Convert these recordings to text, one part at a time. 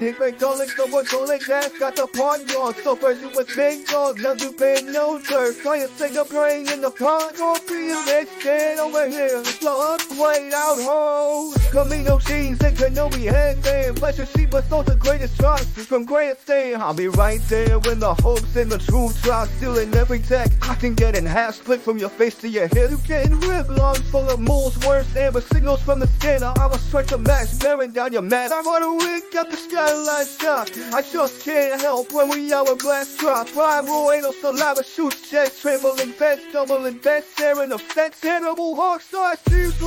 They calling someone calling gas, got the pawn gone. So first you big dog, now you been no dirt. Try to sing a praying in the car, go be you next over here. Blood played out ho. Camino scenes and Kenobi headband. Pleasure sheep was thought the greatest trust from grandstand. I'll be right there when the hopes and the truth try stealing every tech. I can get in half split from your face to your head. You getting ripped lungs full of moles, worse amber signals from the scanner. I was straight to max, bearing down your mat. I wanna wake up the skyline shot. I just can't help when we hourglass drop. Prime roll, no saliva, shoots chest, trembling vents, stumbling vents, staring of fence, animal hawk stars, seems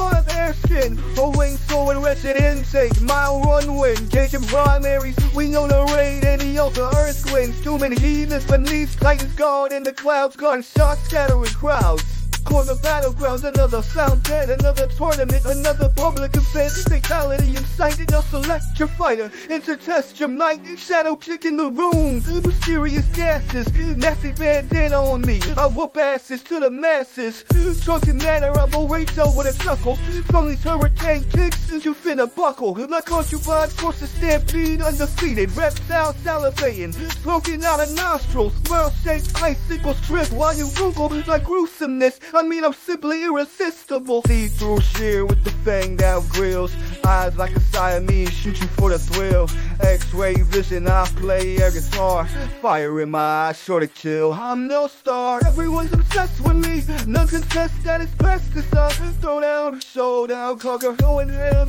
skin. Rolling so and wretched intake, mile runway, engaging primaries. We know the raid, any other earthquakes. Too many heathens beneath Titans guard in the clouds, gunshots scattering crowds. Corner battlegrounds, another fountain, another tournament, another public event. Fatality incited, a select your fighter. Enter test your might, shadow kick in the room. Mysterious gases, nasty bandana on me. I whoop asses to the masses. Drunken manner, I will wait over the knuckle. From these hurricane kicks, you finna buckle. Like concubines, force a stampede, undefeated. Reptile salivating, smoking out of nostrils. World shaped icicles trip while you Google like gruesomeness. I mean, I'm simply irresistible. See through sheer with the fanged out grills. Eyes like a Siamese, shoot you for the thrill. X-ray vision, I play air guitar. Fire in my eyes, sure to kill. I'm no star. Everyone's obsessed with me. None contest that it's best to stop. Throw down, showdown, conquer, go in hell.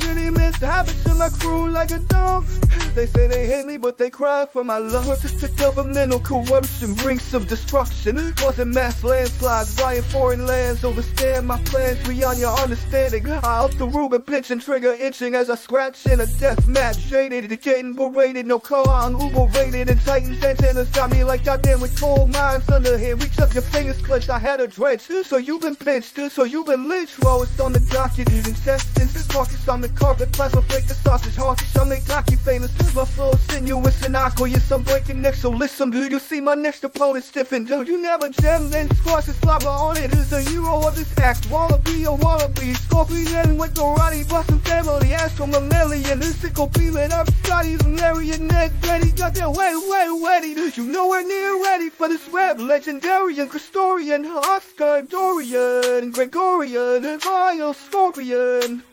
Habits my crew like a dog. They say they hate me, but they cry for my love. The governmental corruption brings some destruction. Causing mass landslides, buying foreign lands. Overstand my plans beyond your understanding. I up the room and pinch and trigger itching as I scratch in a death match. Shaded, getting berated, no car on Uber rated. And Titans antennas got me like goddamn with cold minds under here. Reach up your fingers clenched, I had a drench. So you've been pinched, so you've been lynched. Well, it's on the docket, intestines. Carcass on the carpet, plasma flake the sausage. Hawkish, I'll make Taki famous. My flow sinuous and aqueous. I'm breaking next, so listen. Do you see my next opponent stiffen? Do you never jam, then squash and slobber on it? Who's the hero of this act? Wallaby or wallaby? Scorpion with the Roddy Boston family. Ass from a Astro mammalian, mystical beaming up. Scotty's marionette. Ready, got that way, way, ready. You nowhere near ready for this web. Legendary and Christorian. Oscar, Dorian, Gregorian, and Vile, Scorpion.